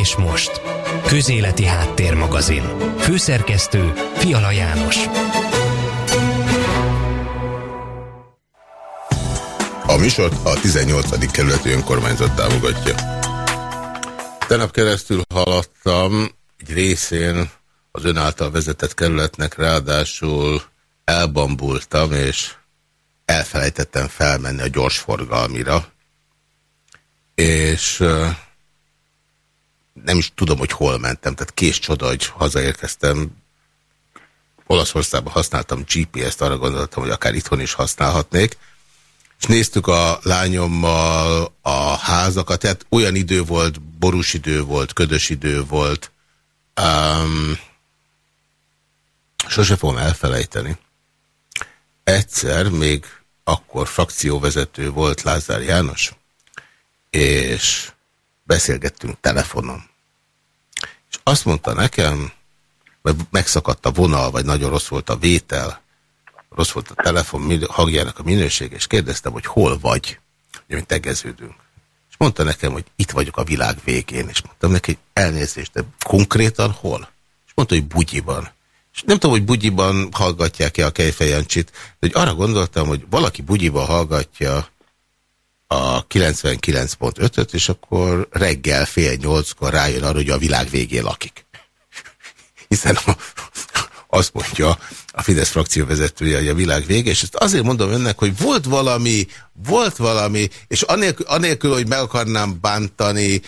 És most, Közéleti Háttérmagazin. Főszerkesztő Fiala János. A műsort a 18. kerületi önkormányzat támogatja. Tenap keresztül haladtam egy részén az ön által vezetett kerületnek, ráadásul elbambultam, és elfelejtettem felmenni a gyorsforgalmira, és nem is tudom, hogy hol mentem, tehát kés csoda, hogy hazaérkeztem. Olaszországban használtam GPS-t, arra gondoltam, hogy akár itthon is használhatnék, és néztük a lányommal a házakat, tehát olyan idő volt, borús idő volt, ködös idő volt, um, sose fogom elfelejteni. Egyszer még akkor frakcióvezető volt Lázár János, és beszélgettünk telefonon. És azt mondta nekem, mert megszakadt a vonal, vagy nagyon rossz volt a vétel, rossz volt a telefon hangjának a minőség, és kérdeztem, hogy hol vagy, hogy mi tegeződünk. És mondta nekem, hogy itt vagyok a világ végén, és mondtam neki, elnézést, de konkrétan hol? És mondta, hogy Bugyiban. És nem tudom, hogy Bugyiban hallgatják-e a Kejfejancsit, de hogy arra gondoltam, hogy valaki Bugyiban hallgatja a 99.5-öt, és akkor reggel fél nyolckor rájön arra, hogy a világ végén lakik. Hiszen a, azt mondja a Fidesz frakció vezetője, hogy a világ vége, és ezt azért mondom önnek, hogy volt valami, volt valami, és anélkül, anélkül hogy meg akarnám bántani,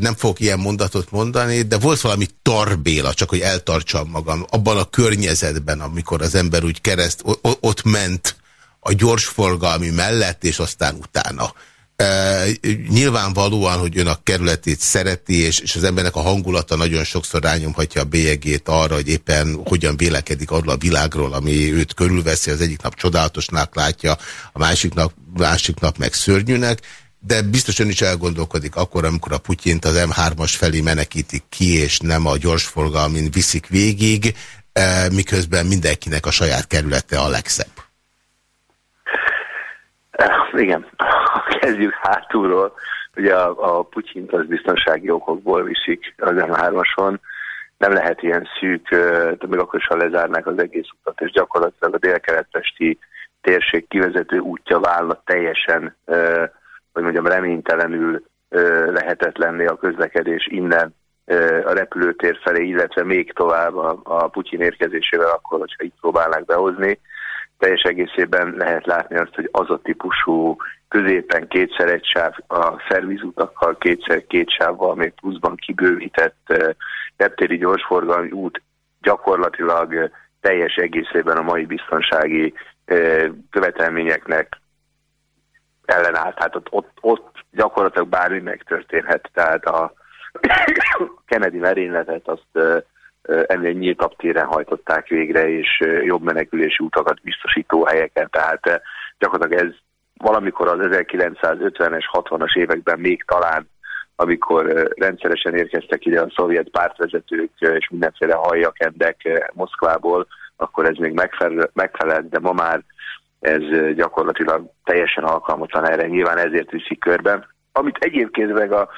nem fogok ilyen mondatot mondani, de volt valami tarbéla, csak hogy eltartsam magam, abban a környezetben, amikor az ember úgy kereszt, ott ment a gyorsforgalmi mellett, és aztán utána. Nyilvánvalóan, hogy ön a kerületét szereti, és, és az embernek a hangulata nagyon sokszor rányomhatja a bélyegét arra, hogy éppen hogyan vélekedik arról a világról, ami őt körülveszi, az egyik nap csodálatosnak látja, a másik nap, másik nap meg szörnyűnek, de biztosan is elgondolkodik akkor, amikor a Putyint az M3-as felé menekítik ki, és nem a gyorsforgalmin viszik végig, miközben mindenkinek a saját kerülete a legszebb. Igen, kezdjük hátulról. Ugye a, a Putyint az biztonsági okokból viszik az M3-ason. Nem lehet ilyen szűk, de még akkor is, ha lezárnák az egész utat, és gyakorlatilag a délkeletesti térség kivezető útja válna teljesen, hogy mondjam, reménytelenül lehetetlenné a közlekedés innen a repülőtér felé, illetve még tovább a, a Putyin érkezésével akkor, hogyha itt próbálnák behozni teljes egészében lehet látni azt, hogy az a típusú középen kétszer egy sáv a szervizutakkal, kétszer két sávval, még pluszban kibővített reptéri gyorsforgalmi út gyakorlatilag teljes egészében a mai biztonsági követelményeknek ellenállt. Hát ott, ott, ott gyakorlatilag bármi megtörténhet. Tehát a Kennedy merényletet azt ennél nyíltabb téren hajtották végre, és jobb menekülési utakat biztosító helyeken. Tehát gyakorlatilag ez valamikor az 1950-es, 60-as években még talán, amikor rendszeresen érkeztek ide a szovjet pártvezetők és mindenféle hajjakendek Moszkvából, akkor ez még megfelelt, de ma már ez gyakorlatilag teljesen alkalmatlan erre, nyilván ezért viszik körbe. Amit egyébként meg a,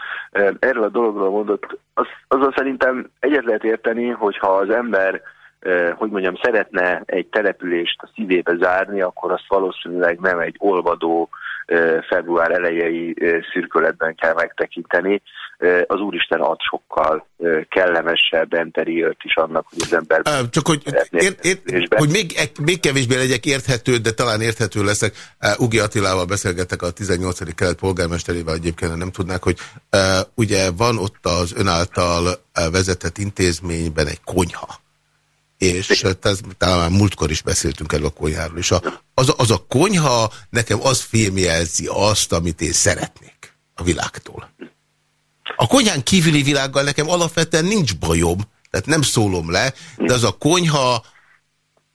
erről a dologról mondott, az, azzal szerintem egyet lehet érteni, hogyha az ember hogy mondjam, szeretne egy települést a szívébe zárni, akkor azt valószínűleg nem egy olvadó február elejei szürköletben kell megtekinteni. Az Úristen ad sokkal kellemesebb enteriőt is annak, hogy az ember... Csak hogy, ér, ér, hogy még, még kevésbé legyek érthető, de talán érthető leszek. Ugi Attilával beszélgetek a 18. kelet polgármesterével, egyébként nem tudnák, hogy ugye van ott az ön által vezetett intézményben egy konyha és ez, talán múltkor is beszéltünk el a konyháról, a, az, az a konyha nekem az filmjelzi azt, amit én szeretnék a világtól. A konyhán kívüli világgal nekem alapvetően nincs bajom, tehát nem szólom le, de az a konyha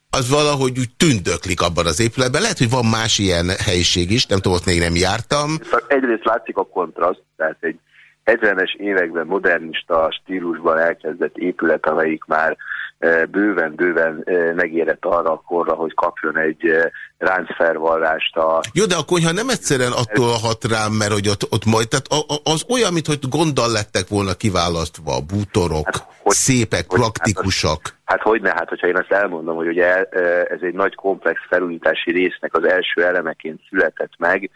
az valahogy úgy tündöklik abban az épületben. Lehet, hogy van más ilyen helyiség is, nem tudom, ott még nem jártam. Egyrészt látszik a kontraszt, tehát egy 70-es években modernista stílusban elkezdett épület, amelyik már bőven-bőven megérett arra a korra, hogy kapjon egy ráncfervallást a... Jó, de a konyha nem egyszerűen attól hat rám, mert hogy ott, ott majd, tehát az olyan, mintha gonddal lettek volna kiválasztva, bútorok, hát, hogy, szépek, hogy, praktikusak. Hát, hát hogy ne, hát hogyha én azt elmondom, hogy ugye ez egy nagy komplex felújítási résznek az első elemeként született meg,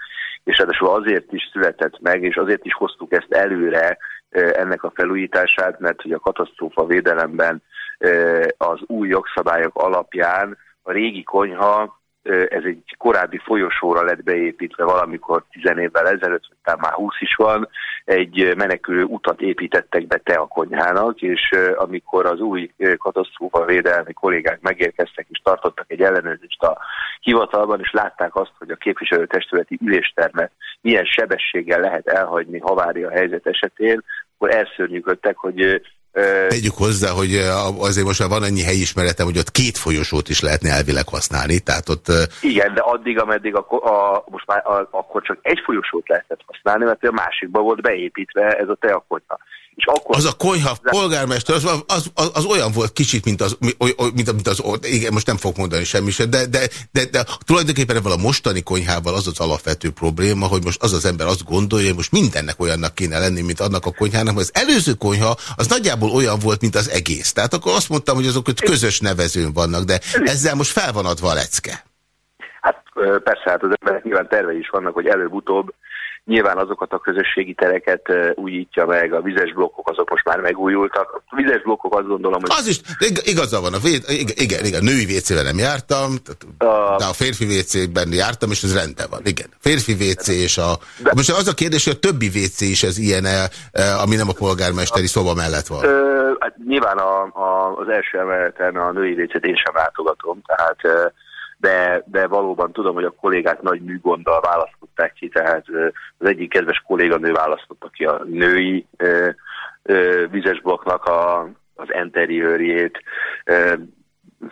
és ráadásul azért is született meg, és azért is hoztuk ezt előre, ennek a felújítását, mert hogy a katasztrófa védelemben az új jogszabályok alapján a régi konyha ez egy korábbi folyosóra lett beépítve valamikor 10 évvel ezelőtt, vagy már 20 is van, egy menekülő utat építettek be te a konyhának, és amikor az új katasztrófa védelmi kollégák megérkeztek és tartottak egy ellenőrzést a hivatalban, és látták azt, hogy a képviselőtestületi üléstermet milyen sebességgel lehet elhagyni havária helyzet esetén, akkor elszörnyűködtek, hogy Tegyük hozzá, hogy azért most már van annyi helyismeretem, hogy ott két folyosót is lehetne elvileg használni, tehát ott... Igen, de addig, ameddig a, a, most már a, akkor csak egy folyosót lehetett használni, mert a másikba volt beépítve ez a teakonyha. És akkor az a konyha polgármester, az, az, az, az olyan volt kicsit, mint az, mint, mint az, igen, most nem fog mondani semmi sem, de, de, de, de tulajdonképpen ebben a mostani konyhával az az alapvető probléma, hogy most az az ember azt gondolja, hogy most mindennek olyannak kéne lenni, mint annak a konyhának, mert az előző konyha az nagyjából olyan volt, mint az egész. Tehát akkor azt mondtam, hogy azok közös nevezőn vannak, de ezzel most fel van adva a lecke. Hát persze, hát az emberek nyilván tervei is vannak, hogy előbb-utóbb Nyilván azokat a közösségi tereket újítja meg, a vizes blokkok azok most már megújultak. A vizes blokkok azt gondolom, hogy... Az is, igaza van, a vé... igen, igen, igen, női WC-ben nem jártam, a... de a férfi WC-ben jártam, és ez rendben van, igen. Férfi WC és a... De... Most az a kérdés, hogy a többi WC is ez ilyen, ami nem a polgármesteri szoba mellett van. Ö, hát nyilván a, a, az első emeleten a női WC-t én sem látogatom, tehát de, de valóban tudom, hogy a kollégák nagy műgonddal választották ki, tehát az egyik kedves kolléganő választotta ki a női vizesblokknak a, az interiőrjét,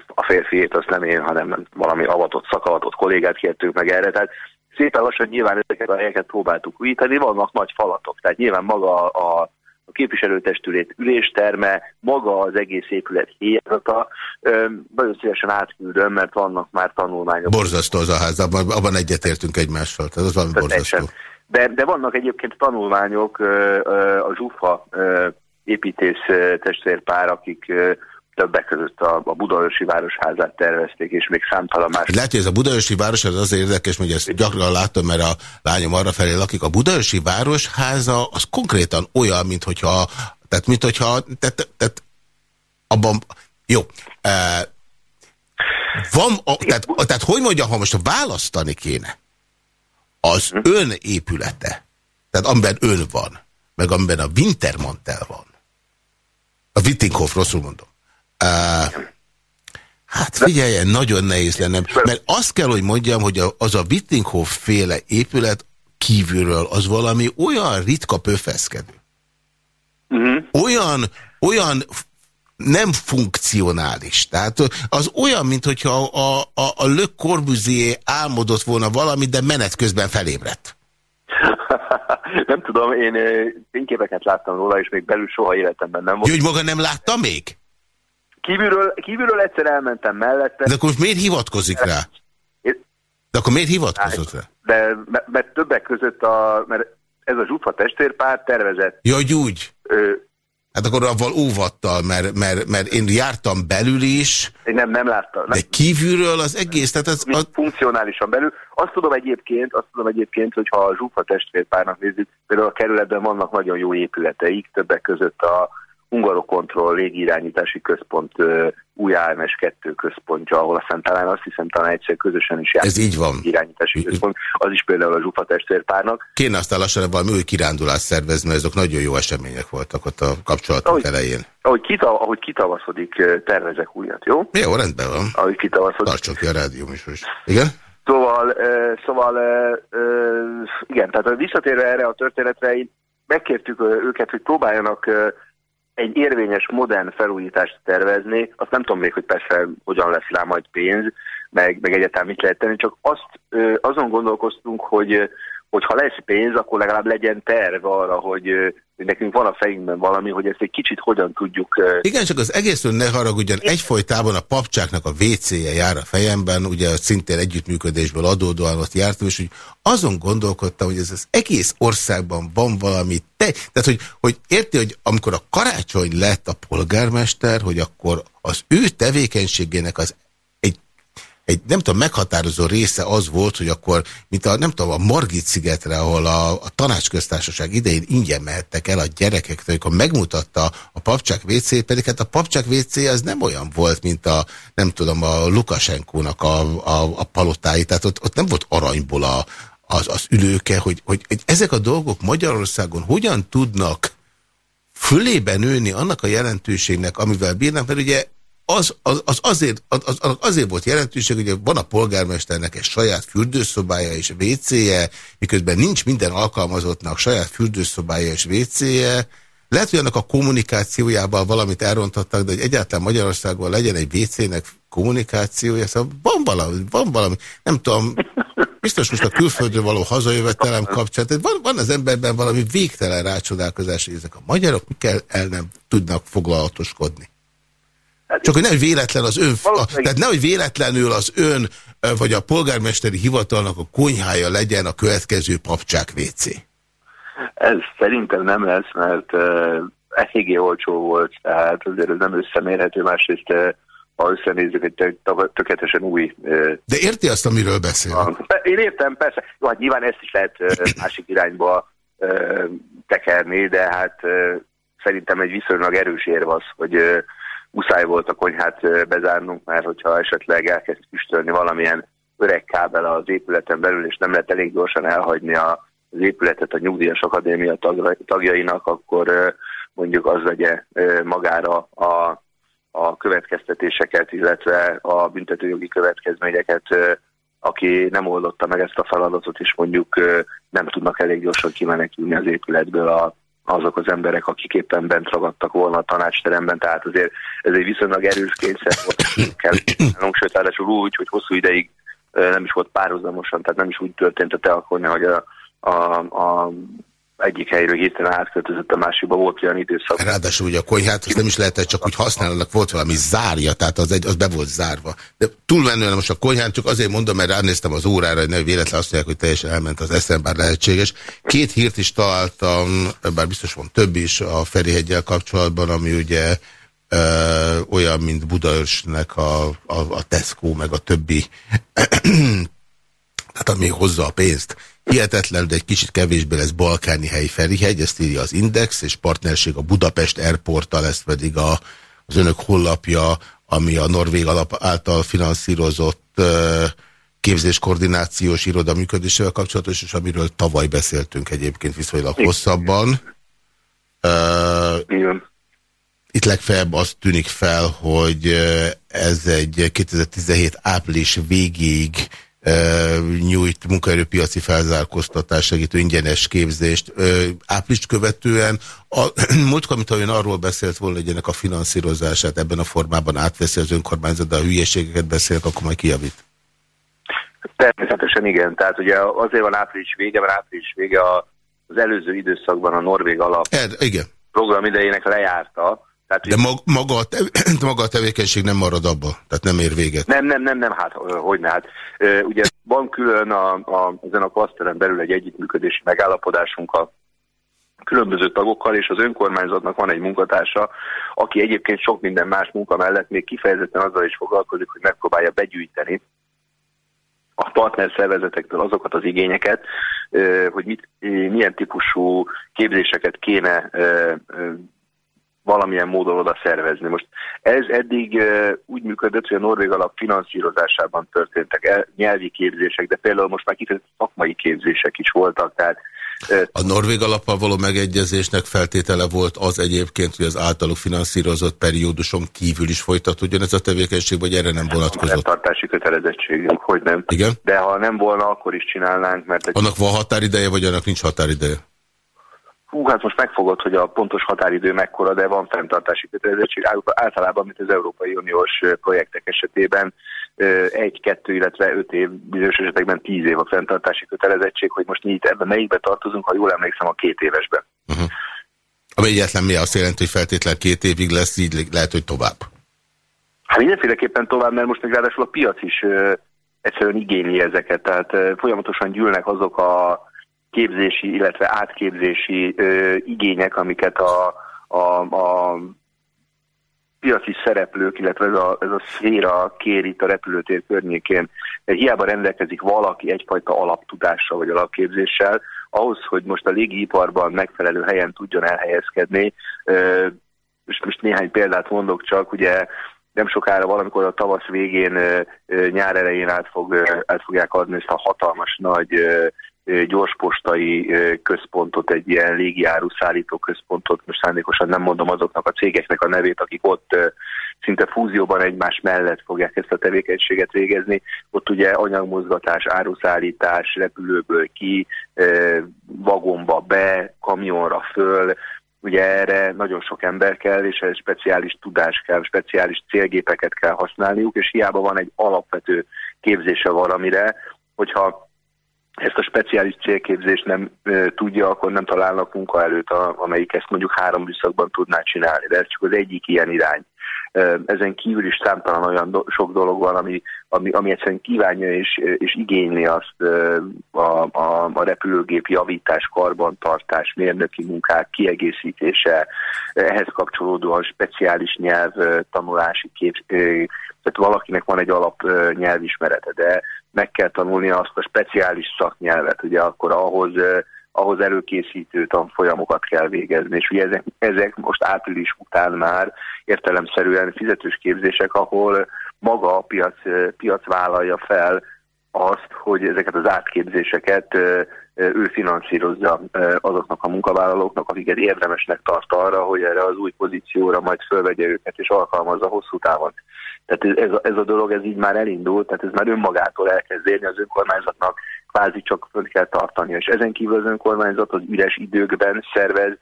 a férfiét azt nem én, hanem valami avatott, szakavatott kollégát kértünk meg erre, tehát szépen lassan nyilván ezeket a helyeket próbáltuk újítani, vannak nagy falatok, tehát nyilván maga a, a képviselőtestület ülésterme, maga az egész épület héjazata. Nagyon szívesen átküldöm, mert vannak már tanulmányok. Borzasztó az a ház, abban, abban egyetértünk egymással, tehát az valami borzasztó. De, de vannak egyébként tanulmányok, a Zsufa építész testvérpár, akik többek között a, a Budaörsi Városházát tervezték, és még számtalan más. Lehet, hogy ez a Budaörsi Város az azért érdekes, hogy ezt gyakran látom, mert a lányom arra felé lakik. A Budaörsi Városháza az konkrétan olyan, mint hogyha, tehát, mint hogyha, tehát, tehát abban, jó, e, van, a, tehát, tehát hogy mondjam, ha most választani kéne, az hm? ön épülete, tehát amiben ön van, meg amiben a Wintermantel van, a Wittinghoff, rosszul mondom, Hát figyeljen, nagyon nehéz lenne, mert azt kell, hogy mondjam, hogy az a Wittinghoff féle épület kívülről az valami olyan ritka pöfeszkedő. Uh mhm. -huh. Olyan, olyan nem funkcionális. Tehát az olyan, mintha a, a, a Le Corbusier álmodott volna valami, de menet közben felébredt. nem tudom, én fényképeket láttam róla, és még belül soha életemben nem volt. Hogy maga nem látta még? Kívülről, kívülről egyszer elmentem mellette. De akkor miért hivatkozik rá? De akkor miért hivatkozott rá? De, mert többek között a, mert ez a Zsufa testvérpár tervezett. Ja, úgy. Ö, hát akkor avval óvattal, mert, mert, mert én jártam belül is. Én nem, nem láttam. De kívülről az egész, tehát ez... A... Funkcionálisan belül. Azt tudom egyébként, azt tudom egyébként, hogy ha a Zsufa testvérpárnak nézzük, például a kerületben vannak nagyon jó épületeik, többek között a Hungarokontroll légirányítási központ új AMS 2 központja, ahol aztán talán azt hiszem talán egyszer közösen is Ez így van. Irányítási központ, az is például a Zsufa testvérpárnak. Kéne aztán lassan valami új kirándulást szervezni, mert azok nagyon jó események voltak ott a kapcsolatok ahogy, elején. Ahogy, kita, ahogy kitavaszodik, tervezek újat, jó? Jó, rendben van. Ahogy kitavaszodik. Tartson ki a rádió is most. Igen? Szóval, szóval igen, tehát visszatérve erre a történetre, én megkértük őket, hogy próbáljanak egy érvényes, modern felújítást tervezni, azt nem tudom még, hogy persze hogyan lesz rá majd pénz, meg, meg egyáltalán mit lehet tenni, csak azt azon gondolkoztunk, hogy, hogyha lesz pénz, akkor legalább legyen terv arra, hogy, hogy nekünk van a fejünkben valami, hogy ezt egy kicsit hogyan tudjuk... Igen, csak az egészről ne haragudjon, egyfolytában a papcsáknak a WC-je jár a fejemben, ugye szintén együttműködésből adódóan ott jártam, és hogy azon gondolkodtam, hogy ez az egész országban van valami, te, tehát hogy, hogy érti, hogy amikor a karácsony lett a polgármester, hogy akkor az ő tevékenységének az egy nem tudom, meghatározó része az volt, hogy akkor, mint a, nem tudom, a Margit szigetre, ahol a, a tanácsköztársaság idején ingyen mehettek el a gyerekek, amikor megmutatta a papcsák WC, pedig hát a papcsák WC az nem olyan volt, mint a, nem tudom, a Lukasenkónak a, a, a palotái, tehát ott, ott nem volt aranyból a, az, az ülőke, hogy, hogy ezek a dolgok Magyarországon hogyan tudnak fölében nőni annak a jelentőségnek, amivel bírnak, mert ugye az, az, az, azért, az, az azért volt jelentőség, hogy van a polgármesternek egy saját fürdőszobája és WC-je, miközben nincs minden alkalmazottnak saját fürdőszobája és WC-je. Lehet, hogy annak a kommunikációjában valamit elrontottak, de hogy egyáltalán Magyarországon legyen egy WC-nek kommunikációja, szóval van valami, van valami, nem tudom, biztos most a külföldről való hazajövetelem kapcsán, van, van az emberben valami végtelen rácsodálkozás, hogy ezek a magyarok mikkel el nem tudnak foglalatoskodni. Hát Csak hogy nem véletlen az ön, a, tehát nehogy véletlenül az ön vagy a polgármesteri hivatalnak a konyhája legyen a következő papcsák WC. Ez szerintem nem lesz, mert uh, eléggé olcsó volt, tehát azért ez nem összemérhető, másrészt uh, ha összenézzük, egy tökéletesen új... De érti azt, amiről beszél? Én értem, persze. Jó, hát nyilván ezt is lehet másik irányba tekerni, de hát szerintem egy viszonylag erős érv az, hogy muszáj volt a konyhát bezárnunk, mert hogyha esetleg elkezd füstölni valamilyen öreg kábel az épületen belül, és nem lehet elég gyorsan elhagyni az épületet a Nyugdíjas Akadémia tagjainak, akkor mondjuk az vegye magára a, a következtetéseket, illetve a büntetőjogi következményeket, aki nem oldotta meg ezt a feladatot, és mondjuk nem tudnak elég gyorsan kimenekülni az épületből a azok az emberek, akik éppen bent ragadtak volna a tanácsteremben, tehát azért ez egy viszonylag erős kényszer volt, kell sőt, ráadásul úgy, hogy hosszú ideig nem is volt párhuzamosan, tehát nem is úgy történt a teakornya, hogy a, a, a egyik helyről hirtelen átköltözött a másikba, volt olyan időszak. Ráadásul ugye a konyhát azt nem is lehetett csak úgy használni, volt valami zárja, tehát az, egy, az be volt zárva. De túlmenően most a konyhán csak azért mondom, mert ránéztem az órára, hogy ne véletlen azt mondják, hogy teljesen elment az eszem, bár lehetséges. Két hírt is találtam, bár biztos van több is a Ferihegyel kapcsolatban, ami ugye ö, olyan, mint Budaörsnek a, a, a Tesco, meg a többi, tehát ami hozza a pénzt Hihetetlen, de egy kicsit kevésbé lesz balkáni helyi Ferihegy, ezt írja az Index, és partnerség a Budapest Airporttal, ezt pedig a, az önök hollapja, ami a Norvég alap által finanszírozott uh, képzéskoordinációs iroda működésével kapcsolatos, és amiről tavaly beszéltünk egyébként viszonylag hosszabban. Uh, Itt legfeljebb az tűnik fel, hogy ez egy 2017 április végéig nyújt munkaerőpiaci felzárkóztatás segítő ingyenes képzést. Április követően, a, múltkor, amit ön arról beszélt volna, hogy ennek a finanszírozását ebben a formában átveszi az önkormányzat, de a hülyeségeket beszélek, akkor majd kijavít. Természetesen igen. Tehát ugye azért van április vége, mert április vége az előző időszakban a Norvég alap Ed, igen. program idejének lejárta, tehát, De mag, maga, a tev maga a tevékenység nem marad abba? Tehát nem ér véget? Nem, nem, nem, nem, hát hogy ne. Hát, ugye van külön a, a, ezen a klaszteren belül egy együttműködési megállapodásunk a különböző tagokkal, és az önkormányzatnak van egy munkatársa, aki egyébként sok minden más munka mellett még kifejezetten azzal is foglalkozik, hogy megpróbálja begyűjteni a partner szervezetektől azokat az igényeket, hogy mit, milyen típusú képzéseket kéne valamilyen módon oda szervezni. Most ez eddig úgy működött, hogy a Norvég alap finanszírozásában történtek el nyelvi képzések, de például most már kifejezett szakmai képzések is voltak, tehát a Norvég alappal való megegyezésnek feltétele volt az egyébként, hogy az általuk finanszírozott perióduson kívül is folytatódjon ez a tevékenység, vagy erre nem vonatkozott? tartási kötelezettségünk, hogy nem. Igen? De ha nem volna, akkor is csinálnánk, mert... Annak van határideje, vagy annak nincs határideje? Hú, hát most megfogott, hogy a pontos határidő mekkora, de van fenntartási kötelezettség általában, mint az Európai Uniós projektek esetében egy, kettő, illetve öt év, bizonyos esetekben tíz év a fenntartási kötelezettség, hogy most mi itt ebben melyikbe tartozunk, ha jól emlékszem, a két évesben. Uh -huh. Ami egyetlen mi azt jelenti, hogy feltétlenül két évig lesz, így lehet, hogy tovább. Hát mindenféleképpen tovább, mert most meg ráadásul a piac is ö, egyszerűen igényli ezeket, tehát ö, folyamatosan gyűlnek azok a képzési, illetve átképzési ö, igények, amiket a, a, a piaci szereplők, illetve ez a, ez a szféra kér itt a repülőtér környékén. Hiába rendelkezik valaki egyfajta alaptudással vagy alapképzéssel, ahhoz, hogy most a légiiparban megfelelő helyen tudjon elhelyezkedni, és most néhány példát mondok csak, ugye nem sokára valamikor a tavasz végén, nyár elején át, fog, át fogják adni ezt a hatalmas nagy gyorspostai központot, egy ilyen légiáru szállító központot, most szándékosan nem mondom azoknak a cégeknek a nevét, akik ott szinte fúzióban egymás mellett fogják ezt a tevékenységet végezni. Ott ugye anyagmozgatás, áruszállítás, repülőből ki, vagomba be, kamionra föl, ugye erre nagyon sok ember kell, és ez speciális tudás kell, speciális célgépeket kell használniuk, és hiába van egy alapvető képzése valamire, hogyha ezt a speciális célképzést nem e, tudja, akkor nem találnak munka előtt, a, amelyik ezt mondjuk három műszakban tudná csinálni. De ez csak az egyik ilyen irány. E, ezen kívül is számtalan olyan do sok dolog van, ami, ami, ami egyszerűen kívánja és, és igényli azt e, a, a, a repülőgép javítás, karbantartás, mérnöki munkák kiegészítése, ehhez kapcsolódóan speciális nyelv tanulási kép, tehát valakinek van egy alap nyelvismerete, de meg kell tanulnia azt a speciális szaknyelvet, ugye akkor ahhoz, ahhoz előkészítő tanfolyamokat kell végezni, és ugye ezek, ezek most április után már értelemszerűen fizetős képzések, ahol maga a piac, piac vállalja fel azt, hogy ezeket az átképzéseket ő finanszírozza azoknak a munkavállalóknak, akiket érdemesnek tart arra, hogy erre az új pozícióra majd fölvegye őket és alkalmazza hosszú távon. Tehát ez a, ez a dolog ez így már elindult, tehát ez már önmagától elkezd érni az önkormányzatnak, kvázi csak föl kell tartani. És ezen kívül az önkormányzat az üres időkben szervez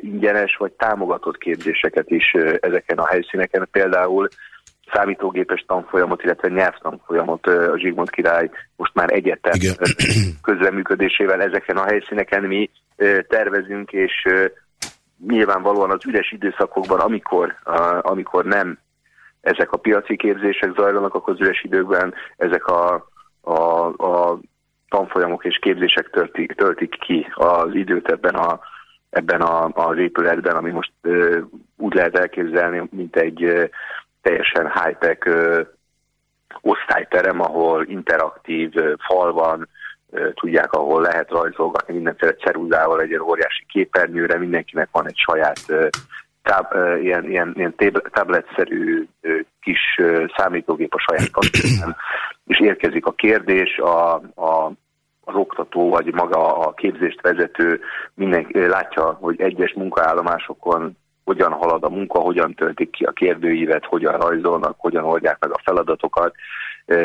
ingyenes vagy támogatott képzéseket is ezeken a helyszíneken. Például számítógépes tanfolyamot, illetve nyelvtanfolyamot a Zsigmond király most már egyetem Igen. közreműködésével ezeken a helyszíneken mi tervezünk, és nyilvánvalóan az üres időszakokban, amikor, amikor nem ezek a piaci képzések zajlanak a közüres időkben, ezek a, a, a tanfolyamok és képzések töltik, töltik ki az időt ebben, a, ebben a, az épületben, ami most ö, úgy lehet elképzelni, mint egy ö, teljesen high-tech osztályterem, ahol interaktív fal van, tudják, ahol lehet rajzolgatni mindenféle ceruzával egy óriási képernyőre, mindenkinek van egy saját táb, ilyen, ilyen, ilyen tabletszerű kis számítógép a saját kapcsolatban, és érkezik a kérdés, a, a, az oktató vagy maga a képzést vezető mindenki látja, hogy egyes munkaállomásokon hogyan halad a munka, hogyan töltik ki a kérdőívet, hogyan rajzolnak, hogyan oldják meg a feladatokat,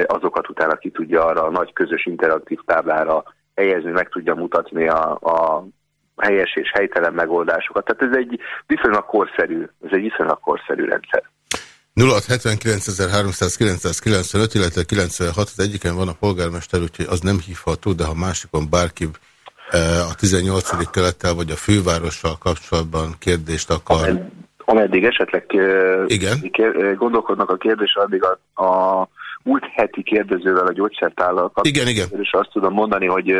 azokat utána ki tudja arra a nagy közös interaktív táblára helyezni, meg tudja mutatni a, a helyes és helytelen megoldásokat. Tehát ez egy viszonylag korszerű, ez egy viszonylag korszerű rendszer. 0679.395, illetve 96, az egyiken van a polgármester, úgyhogy az nem hívható, de ha másikon bárki a 18. kelettel vagy a fővárossal kapcsolatban kérdést akar. Ameddig esetleg Igen? gondolkodnak a kérdés, addig a, a múlt heti kérdezővel a gyógyszertállal igen, igen. és azt tudom mondani, hogy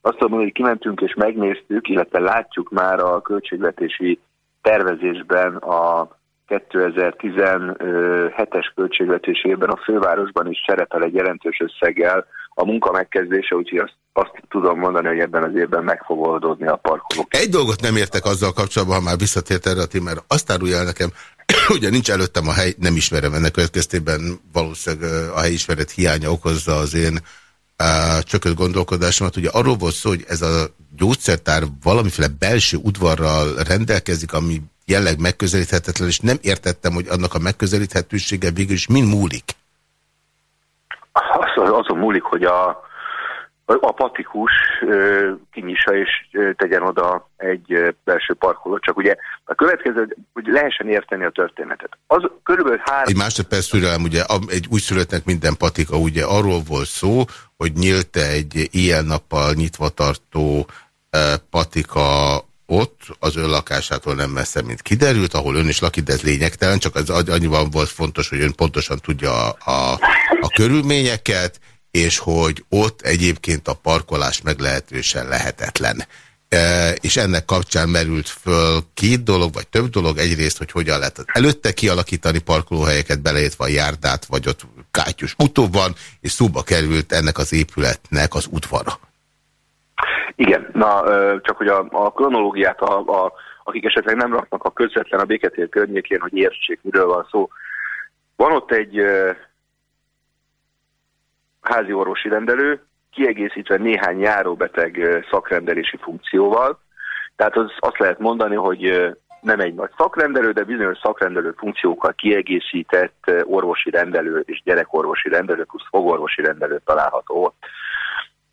azt tudom mondani, hogy kimentünk és megnéztük, illetve látjuk már a költségvetési tervezésben a 2017-es költségvetésében a fővárosban is szerepel egy jelentős összeggel a munka megkezdése, úgyhogy azt, azt tudom mondani, hogy ebben az évben meg fog oldódni a parkolók. Egy dolgot nem értek azzal kapcsolatban, ha már visszatért erre a témára, azt árulja el nekem, ugye nincs előttem a hely, nem ismerem ennek következtében, valószínűleg a helyismeret hiánya okozza az én uh, csökött gondolkodásomat. Ugye arról volt szó, hogy ez a gyógyszertár valamiféle belső udvarral rendelkezik, ami jelleg megközelíthetetlen, és nem értettem, hogy annak a megközelíthetősége végül is mind múlik. Az, azon múlik, hogy a a patikus kinyissa és tegyen oda egy belső parkolót, csak ugye a következő, hogy lehessen érteni a történetet. Az körülbelül három... Egy másodperc türelem, ugye egy újszülöttnek minden patika, ugye arról volt szó, hogy nyílt egy ilyen-nappal nyitva tartó patika ott, az ön lakásától nem messze, mint kiderült, ahol ön is lakik, de ez lényegtelen, csak az annyiban volt fontos, hogy ön pontosan tudja a, a, a körülményeket, és hogy ott egyébként a parkolás meglehetősen lehetetlen. E, és ennek kapcsán merült föl két dolog, vagy több dolog. Egyrészt, hogy hogyan lehet előtte kialakítani parkolóhelyeket, beleértve a járdát, vagy ott kátyus utóbb van, és szóba került ennek az épületnek az udvara. Igen, na csak hogy a, a kronológiát, a, a, akik esetleg nem raknak a közvetlen a béketér környékén, hogy értsék, miről van szó. Van ott egy házi orvosi rendelő, kiegészítve néhány járóbeteg szakrendelési funkcióval. Tehát az, azt lehet mondani, hogy nem egy nagy szakrendelő, de bizonyos szakrendelő funkciókkal kiegészített orvosi rendelő és gyerekorvosi rendelő plusz fogorvosi rendelő található ott.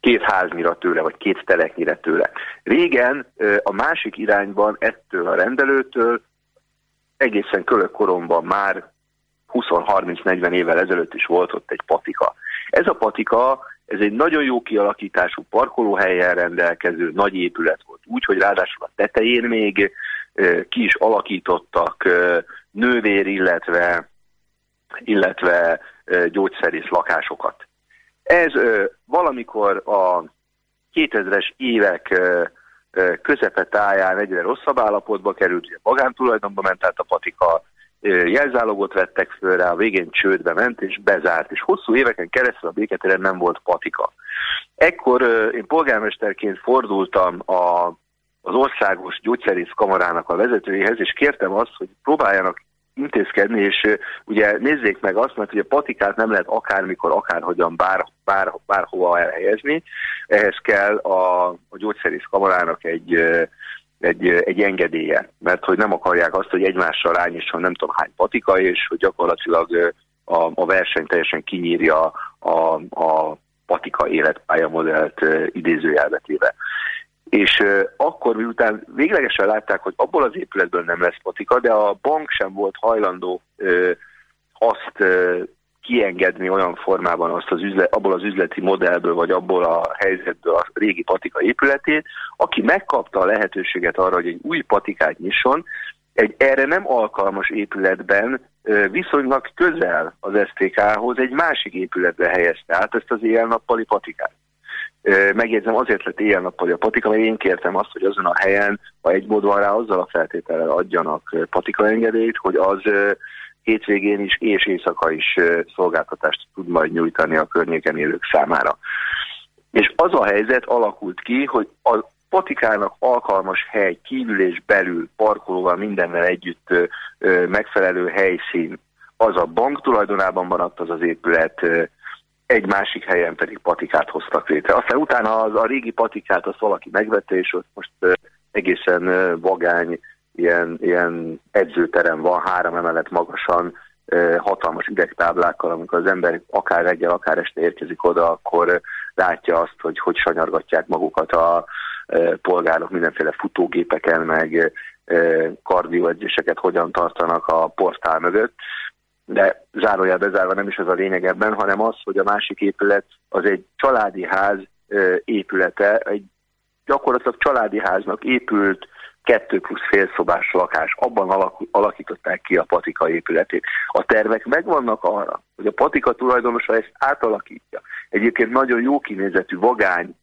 Két háznyira tőle, vagy két teleknyire tőle. Régen a másik irányban ettől a rendelőtől egészen kölök koromban már 20-30-40 évvel ezelőtt is volt ott egy patika. Ez a patika, ez egy nagyon jó kialakítású parkolóhelyen rendelkező nagy épület volt, úgy, hogy ráadásul a tetején még ki is alakítottak nővér, illetve, illetve gyógyszerész lakásokat. Ez valamikor a 2000-es évek közepetáján egyre rosszabb állapotba került, ugye magántulajdonba ment át a patika, jelzálogot vettek föl rá, a végén csődbe ment, és bezárt, és hosszú éveken keresztül a béketéren nem volt patika. Ekkor én polgármesterként fordultam a, az országos gyógyszerész kamarának a vezetőjéhez, és kértem azt, hogy próbáljanak intézkedni, és ugye nézzék meg azt, mert ugye a patikát nem lehet akármikor, akárhogyan, bár, bár, bárhova elhelyezni, ehhez kell a, a gyógyszerész kamarának egy egy, egy engedélye, mert hogy nem akarják azt, hogy egymással rányisson nem tudom hány patika, és hogy gyakorlatilag a, a verseny teljesen kinyírja a, a patika életpálya modellt idézőjelvetéve. És akkor miután véglegesen látták, hogy abból az épületből nem lesz patika, de a bank sem volt hajlandó azt kiengedni olyan formában azt az üzlet, abból az üzleti modellből, vagy abból a helyzetből a régi patika épületét, aki megkapta a lehetőséget arra, hogy egy új patikát nyisson, egy erre nem alkalmas épületben viszonylag közel az STK-hoz egy másik épületbe helyezte át ezt az éjjel-nappali patikát. Megjegyzem, azért lett éjjel-nappali a patika, mert én kértem azt, hogy azon a helyen, ha egy mód van rá, azzal a feltétellel adjanak patikaengedélyt, hogy az hétvégén is és éjszaka is szolgáltatást tud majd nyújtani a környéken élők számára. És az a helyzet alakult ki, hogy a patikának alkalmas hely kívül és belül parkolóval mindennel együtt megfelelő helyszín, az a bank tulajdonában maradt az az épület, egy másik helyen pedig patikát hoztak létre. Aztán utána az, a régi patikát azt valaki megvette, és ott most egészen vagány ilyen, ilyen edzőterem van, három emelet magasan, hatalmas üvegtáblákkal, amikor az ember akár reggel, akár este érkezik oda, akkor látja azt, hogy hogy sanyargatják magukat a polgárok mindenféle futógépeken, meg kardioedzéseket hogyan tartanak a portál mögött. De zárójel bezárva nem is ez a lényeg ebben, hanem az, hogy a másik épület az egy családi ház épülete, egy gyakorlatilag családi háznak épült kettő plusz félszobás lakás, abban alakították ki a patika épületét. A tervek megvannak arra, hogy a patika tulajdonosa ezt átalakítja. Egyébként nagyon jó kinézetű, vagány,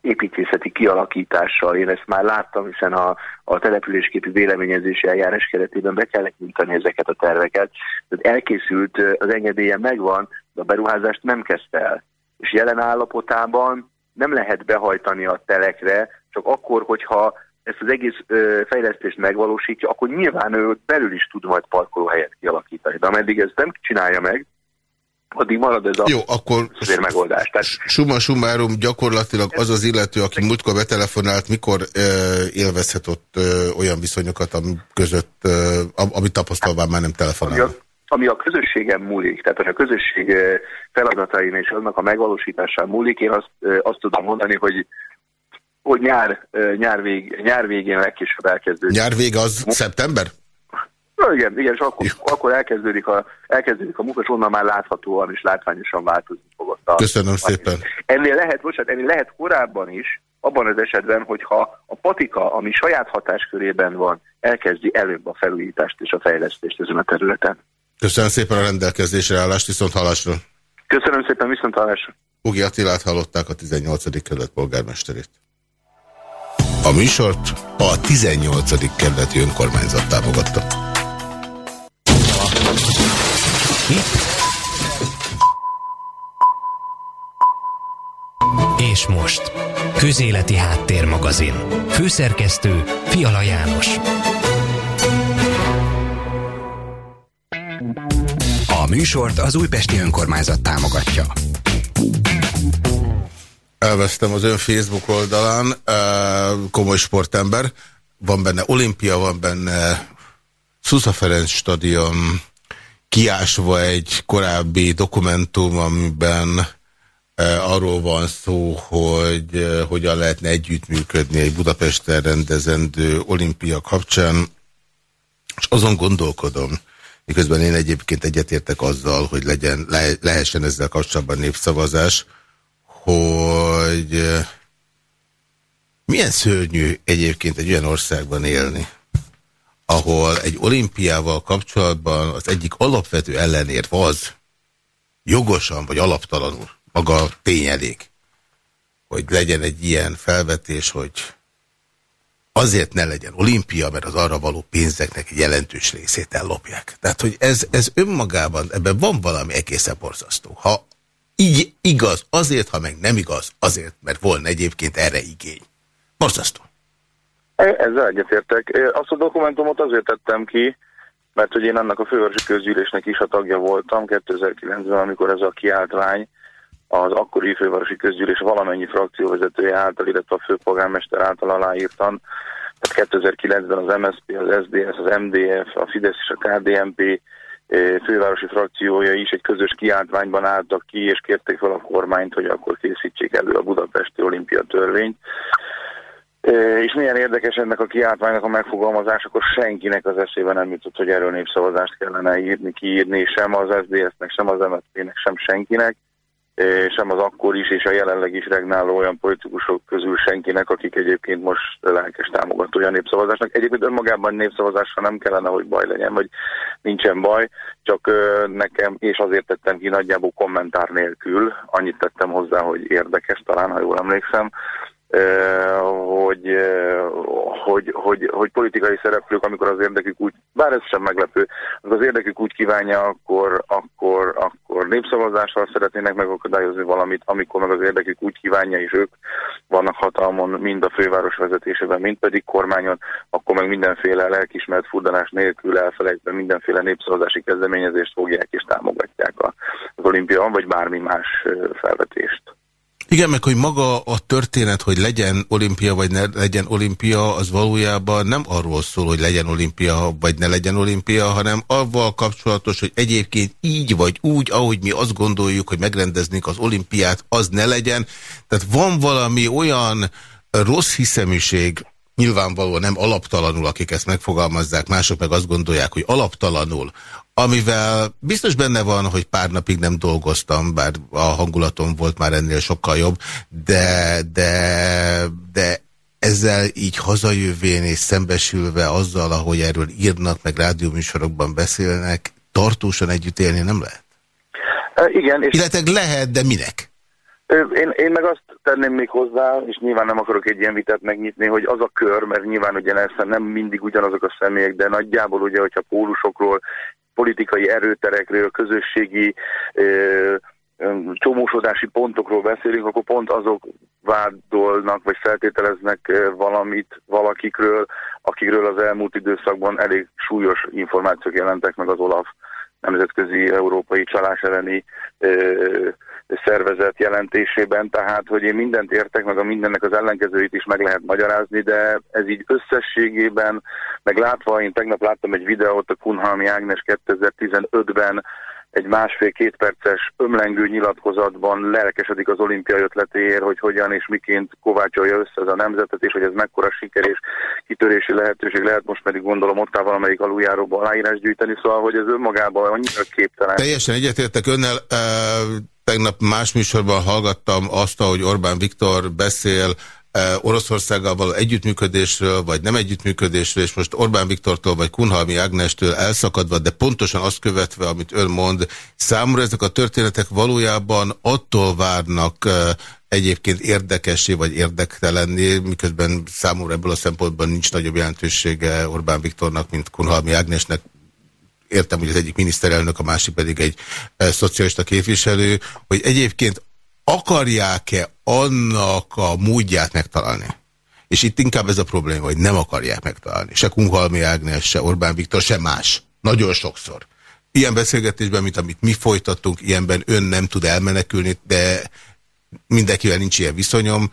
építészeti kialakítással, én ezt már láttam, hiszen a, a településképi véleményezési eljárás keretében be kellett nyújtani ezeket a terveket. Tehát elkészült, az engedélye megvan, de a beruházást nem kezdte el. És jelen állapotában nem lehet behajtani a telekre, csak akkor, hogyha ezt az egész ö, fejlesztést megvalósítja, akkor nyilván ő belül is tud majd parkolóhelyet kialakítani. De ameddig ezt nem csinálja meg, addig marad ez a Jó, akkor megoldás. Tehát... Suma sumárum gyakorlatilag az az illető, aki múltkor betelefonált, mikor ö, élvezhet ott ö, olyan viszonyokat, ami között, ö, amit tapasztalván már nem telefonál. ami a közösségem múlik, tehát hogy a közösség feladatain és annak a megvalósításán múlik, én azt, azt tudom mondani, hogy hogy nyár, nyár, vég, nyár végén legkésőbb elkezdődik. Nyár vég az szeptember? Na, igen, igen, és akkor, akkor elkezdődik, a, elkezdődik a munka, és onnan már láthatóan és látványosan változni fogott. A, Köszönöm szépen. Ennél lehet, bocsánat, ennél lehet korábban is, abban az esetben, hogyha a patika, ami saját hatáskörében van, elkezdi előbb a felújítást és a fejlesztést ezen a területen. Köszönöm szépen a rendelkezésre állást, viszont hallásra. Köszönöm szépen, viszont hallásra. Ugi Attilát hallották a 18. kerület polgármesterét. A műsort a 18. kerületi önkormányzat támogatta. És most, Közéleti Háttérmagazin. Főszerkesztő Fiala János. A műsort az Újpesti Önkormányzat támogatja. Elvesztem az ön Facebook oldalán, komoly sportember, van benne olimpia, van benne Szusza Ferenc stadion, kiásva egy korábbi dokumentum, amiben arról van szó, hogy hogyan lehetne együttműködni egy Budapesten rendezendő olimpia kapcsán, és azon gondolkodom, miközben én egyébként egyetértek azzal, hogy legyen, le, lehessen ezzel kapcsolatban népszavazás, hogy milyen szörnyű egyébként egy olyan országban élni, ahol egy olimpiával kapcsolatban az egyik alapvető ellenérv az, jogosan vagy alaptalanul, maga tényelég, hogy legyen egy ilyen felvetés, hogy azért ne legyen olimpia, mert az arra való pénzeknek egy jelentős részét ellopják. Tehát, hogy ez, ez önmagában, ebben van valami egészen borzasztó. Ha így igaz, azért, ha meg nem igaz, azért, mert volna egyébként erre igény. Borzasztó. Ezzel egyetértek. Azt a dokumentumot azért tettem ki, mert hogy én annak a fővárosi közgyűlésnek is a tagja voltam 2009-ben, amikor ez a kiáltvány az akkori fővárosi közgyűlés valamennyi frakcióvezetője által, illetve a főpolgármester által aláírtan. Tehát 2009-ben az MSZP, az SDS, az MDF, a Fidesz és a KDNP fővárosi frakciója is egy közös kiáltványban álltak ki, és kérték fel a kormányt, hogy akkor készítsék elő a budapesti olimpia törvényt. És milyen érdekes ennek a kiáltványnak a megfogalmazás, akkor senkinek az eszébe nem jutott, hogy erről népszavazást kellene írni, kiírni, sem az SZDSZ-nek, sem az MSZP-nek, sem senkinek sem az akkor is és a jelenleg is regnáló olyan politikusok közül senkinek, akik egyébként most lelkes támogatója a népszavazásnak. Egyébként önmagában népszavazásra nem kellene, hogy baj legyen, vagy nincsen baj, csak nekem, és azért tettem ki nagyjából kommentár nélkül, annyit tettem hozzá, hogy érdekes, talán, ha jól emlékszem, hogy, hogy, hogy, hogy politikai szereplők, amikor az érdekük úgy, bár ez sem meglepő, az az érdekük úgy kívánja, akkor, akkor, akkor népszavazással szeretnének megakadályozni valamit, amikor meg az érdekük úgy kívánja, és ők vannak hatalmon, mind a főváros vezetésében, mind pedig kormányon, akkor meg mindenféle lelkismert furdanás nélkül elfelejtve mindenféle népszavazási kezdeményezést fogják és támogatják az olimpián, vagy bármi más felvetést. Igen, meg hogy maga a történet, hogy legyen olimpia vagy ne legyen olimpia, az valójában nem arról szól, hogy legyen olimpia vagy ne legyen olimpia, hanem avval kapcsolatos, hogy egyébként így vagy úgy, ahogy mi azt gondoljuk, hogy megrendeznék az olimpiát, az ne legyen. Tehát van valami olyan rossz hiszeműség, nyilvánvalóan nem alaptalanul, akik ezt megfogalmazzák, mások meg azt gondolják, hogy alaptalanul, amivel biztos benne van, hogy pár napig nem dolgoztam, bár a hangulatom volt már ennél sokkal jobb, de, de, de ezzel így hazajövén és szembesülve azzal, ahogy erről írnak, meg rádióműsorokban beszélnek, tartósan együtt élni nem lehet? Igen. És... Illetve lehet, de minek? Én, én meg azt tenném még hozzá, és nyilván nem akarok egy ilyen vitát megnyitni, hogy az a kör, mert nyilván ugye nem mindig ugyanazok a személyek, de nagyjából ugye, hogyha pólusokról politikai erőterekről, közösségi ö, csomósodási pontokról beszélünk, akkor pont azok vádolnak, vagy feltételeznek valamit valakikről, akikről az elmúlt időszakban elég súlyos információk jelentek meg az OLAF nemzetközi európai csalás elleni ö, szervezet jelentésében, tehát hogy én mindent értek, meg a mindennek az ellenkezőit is meg lehet magyarázni, de ez így összességében, meg látva, én tegnap láttam egy videót a Kunhalmi Ágnes 2015-ben, egy másfél-két perces ömlengő nyilatkozatban lelkesedik az olimpiai ötletéért, hogy hogyan és miként kovácsolja össze ez a nemzetet, és hogy ez mekkora siker és kitörési lehetőség lehet, most pedig gondolom ott áll valamelyik aluljáróba aláírás gyűjteni, szóval hogy ez önmagában annyira képtelen. Teljesen egyetértek önnel, tegnap más műsorban hallgattam azt, ahogy Orbán Viktor beszél Oroszországgal való együttműködésről, vagy nem együttműködésről, és most Orbán Viktortól, vagy Kunhalmi Ágnestől elszakadva, de pontosan azt követve, amit ön mond, számomra ezek a történetek valójában attól várnak egyébként érdekessé, vagy érdektelenné, miközben számomra ebből a szempontban nincs nagyobb jelentősége Orbán Viktornak, mint Kunhalmi Ágnesnek, értem, hogy az egyik miniszterelnök, a másik pedig egy szocialista képviselő, hogy egyébként akarják-e annak a módját megtalálni? És itt inkább ez a probléma, hogy nem akarják megtalálni. Se Kunhalmi Ágnes, se Orbán Viktor, se más. Nagyon sokszor. Ilyen beszélgetésben, mint amit mi folytattunk, ilyenben ön nem tud elmenekülni, de mindenkivel nincs ilyen viszonyom.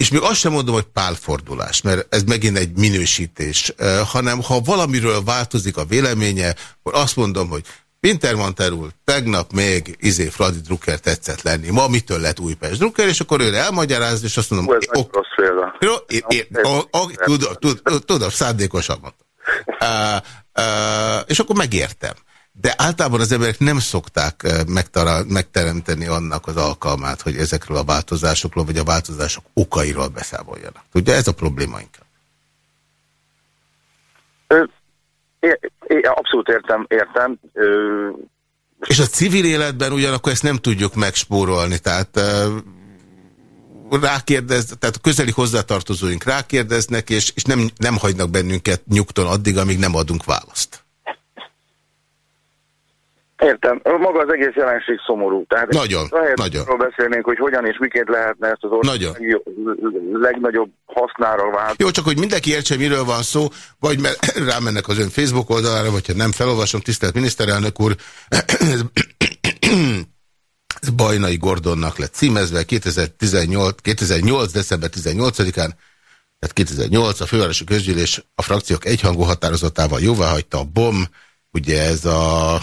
És még azt sem mondom, hogy pálfordulás, mert ez megint egy minősítés, hanem ha valamiről változik a véleménye, akkor azt mondom, hogy Wintermantel úr, tegnap még izé Fradi Drucker tetszett lenni. Ma mitől lett Újpest Drucker, és akkor őre elmagyarázni, és azt mondom... Ez ok, rossz példa. Tudom, szándékosan mondtam. Uh, uh, és akkor megértem. De általában az emberek nem szokták megtalál, megteremteni annak az alkalmát, hogy ezekről a változásokról, vagy a változások okairól beszámoljanak. Ugye ez a probléma inkább. É, é, abszolút értem, értem. Ö... És a civil életben ugyanakkor ezt nem tudjuk megspórolni, tehát rákérdez, tehát a közeli hozzátartozóink rákérdeznek, és, és nem, nem hagynak bennünket nyugton addig, amíg nem adunk választ. Értem. Maga az egész jelenség szomorú. Tehát nagyon, nagyon. Arról beszélnénk, hogy hogyan és miként lehetne ezt az ország legnagyobb hasznára váltani. Jó, csak hogy mindenki értse, miről van szó, vagy mert rámennek az ön Facebook oldalára, vagy ha nem felolvasom, tisztelt miniszterelnök úr, ez Bajnai Gordonnak lett címezve 2018, 2008. december 18-án, tehát 2008 a fővárosi közgyűlés a frakciók egyhangú határozatával jóváhagyta a BOM ugye ez a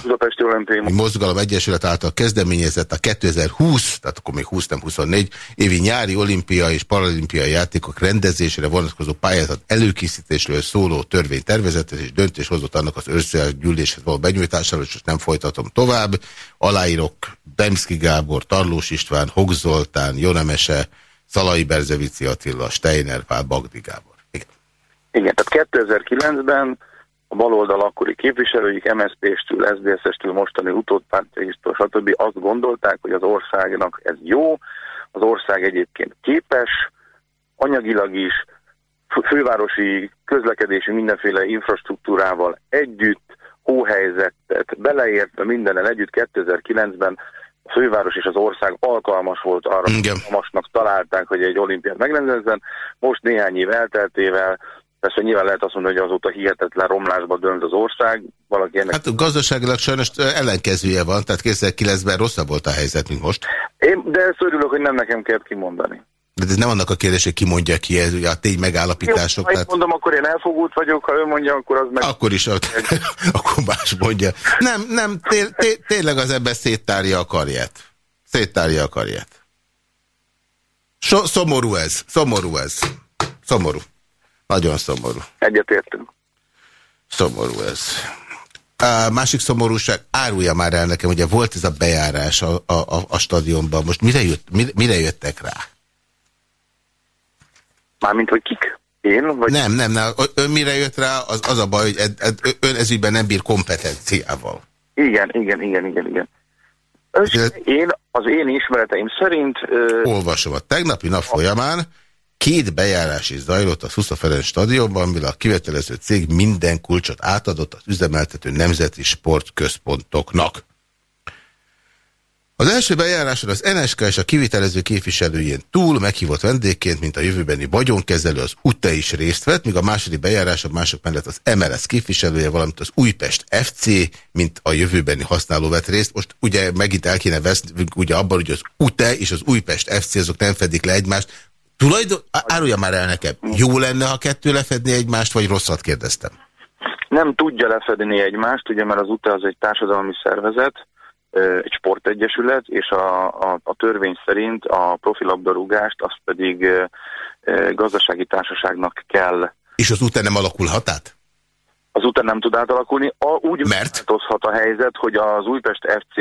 Mozgalom Egyesület által kezdeményezett a 2020, tehát akkor még 20 nem 24 évi nyári olimpia és paralimpiai játékok rendezésére vonatkozó pályázat előkészítésről szóló törvénytervezetet és döntés hozott annak az összegyűléshez való benyújtásáról, és nem folytatom tovább. Aláírok Bemszki Gábor, Tarlós István, Hog Zoltán, Jonemese, Szalai Berzevici Attila, Steiner Pál, Bagdi Gábor. Igen. Igen, tehát 2009-ben a baloldal akkori képviselőik, MSZP-stől, SZDSZ-től, mostani utódpártjaistól, stb. azt gondolták, hogy az országnak ez jó, az ország egyébként képes, anyagilag is, fővárosi közlekedési mindenféle infrastruktúrával együtt, hóhelyzetet beleértve mindenen együtt 2009-ben a főváros és az ország alkalmas volt arra, hogy alkalmasnak találták, hogy egy olimpiát megrendezzen. Most néhány év elteltével Persze nyilván lehet azt mondani, hogy azóta hihetetlen romlásba dönt az ország. Valaki ennek... Hát gazdaságilag sajnos ellenkezője van, tehát 2009-ben rosszabb volt a helyzet, mint most. Én, de ezt örülök, hogy nem nekem kell kimondani. De ez nem annak a kérdés, hogy ki mondja ki, ez ugye a tény megállapítások. Jó, ha tehát... mondom, akkor én elfogult vagyok, ha ő mondja, akkor az meg... Akkor is, akkor más mondja. Nem, nem, té té tényleg az ebben széttárja a karját. Széttárja a karját. So szomorú ez, szomorú ez. Szomorú. Nagyon szomorú. Egyetértünk. Szomorú ez. A másik szomorúság, árulja már el nekem, ugye volt ez a bejárás a, a, a stadionban. Most mire, jött, mire, mire jöttek rá? Mármint, hogy kik? Én? Vagy... Nem, nem, nem. Ön mire jött rá, az, az a baj, hogy ed, ed, ön ezügyben nem bír kompetenciával. Igen, igen, igen, igen, igen. Ös, én, az én ismereteim szerint... Ö... Olvasom, a tegnapi nap folyamán Két bejárás is zajlott a Szusza Ferenc stadionban, mire a kivetelező cég minden kulcsot átadott az üzemeltető nemzeti sportközpontoknak. Az első bejáráson az NSK és a kivitelező képviselőjén túl meghívott vendégként, mint a jövőbeni vagyonkezelő, az UTE is részt vett, míg a második bejáráson mások mellett az MLS képviselője, valamint az Újpest FC, mint a jövőbeni használó vett részt. Most ugye megint el kéne vesznünk ugye abban, hogy az UTE és az Újpest FC azok nem fedik le egymást. Tulajdon, árulja már el nekem, jó lenne, ha kettő lefedni egymást, vagy rosszat kérdeztem? Nem tudja lefedni egymást, ugye mert az UTE az egy társadalmi szervezet, egy sportegyesület, és a, a, a törvény szerint a profilabdarúgást azt pedig gazdasági társaságnak kell. És az után nem alakulhat át? Az után nem tud átalakulni. A, úgy Mert? a helyzet, hogy az Újpest FC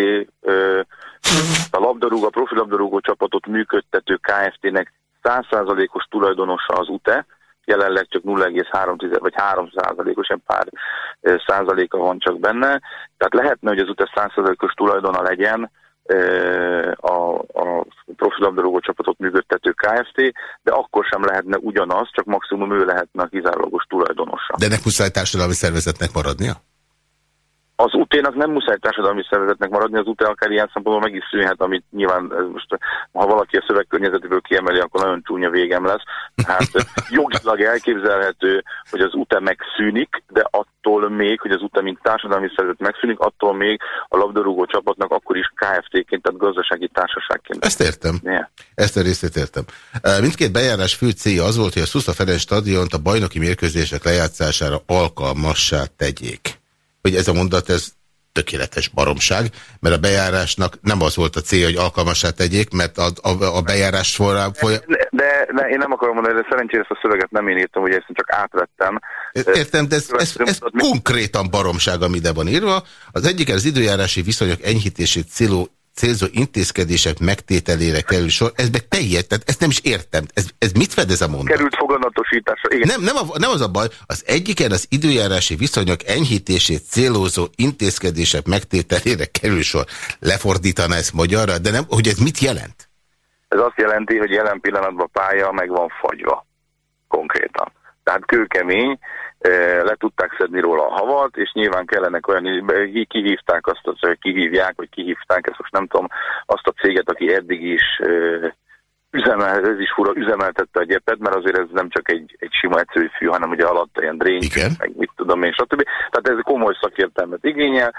a labdarúgó, a profilabdarúgó csapatot működtető KFT-nek 100%-os tulajdonosa az UTE, jelenleg csak 0,3 vagy 3 százalékos, pár százaléka van csak benne. Tehát lehetne, hogy az utas 100 százalékos tulajdona legyen a, a profilabdarúgó csapatot működtető KFT, de akkor sem lehetne ugyanaz, csak maximum ő lehetne a kizárólagos tulajdonosa. De ennek muszáj társadalmi szervezetnek maradnia? Az UT-nak nem muszáj társadalmi szervezetnek maradni, az UT akár ilyen szempontból meg is szűnhet, amit nyilván most, ha valaki a szövegkörnyezetéből kiemeli, akkor nagyon csúnya végem lesz. Hát jogilag elképzelhető, hogy az UT megszűnik, de attól még, hogy az UT mint társadalmi szervezet megszűnik, attól még a labdarúgó csapatnak akkor is KFT-ként, tehát gazdasági társaságként. Ezt értem. Yeah. Ezt a részét értem. Mindkét bejárás fő célja az volt, hogy a Szusza Ferenc stadiont a bajnoki mérkőzések lejátszására alkalmassá tegyék hogy ez a mondat, ez tökéletes baromság, mert a bejárásnak nem az volt a cél, hogy alkalmasát tegyék, mert a, a, a bejárás folyam... De, de, de én nem akarom mondani, de szerencsére ezt a szöveget nem én írtam, hogy ezt csak átvettem. Értem, de ez, ez, ez konkrétan baromság, ami ide van írva. Az egyik az időjárási viszonyok enyhítését célú célzó intézkedések megtételére kerül sor, ez meg teljes, tehát ezt nem is értem. Ez, ez mit fed ez a mondat? Került foganatosításra, igen. Nem, nem, a, nem az a baj, az egyiken az időjárási viszonyok enyhítését célozó intézkedések megtételére kerül sor. Lefordítana ezt magyarra, de nem, hogy ez mit jelent? Ez azt jelenti, hogy jelen pillanatban pálya meg van fagyva. Konkrétan. Tehát kőkemény, le tudták szedni róla a havat, és nyilván kellenek olyan, kihívták azt, hogy kihívják, vagy kihívták, ezt most nem tudom, azt a céget, aki eddig is üzemel, ez is fura, üzemeltette a gyepet, mert azért ez nem csak egy, egy sima egyszerű fű, hanem ugye alatta ilyen drény, meg mit tudom én, stb. Tehát ez komoly szakértelmet igényel,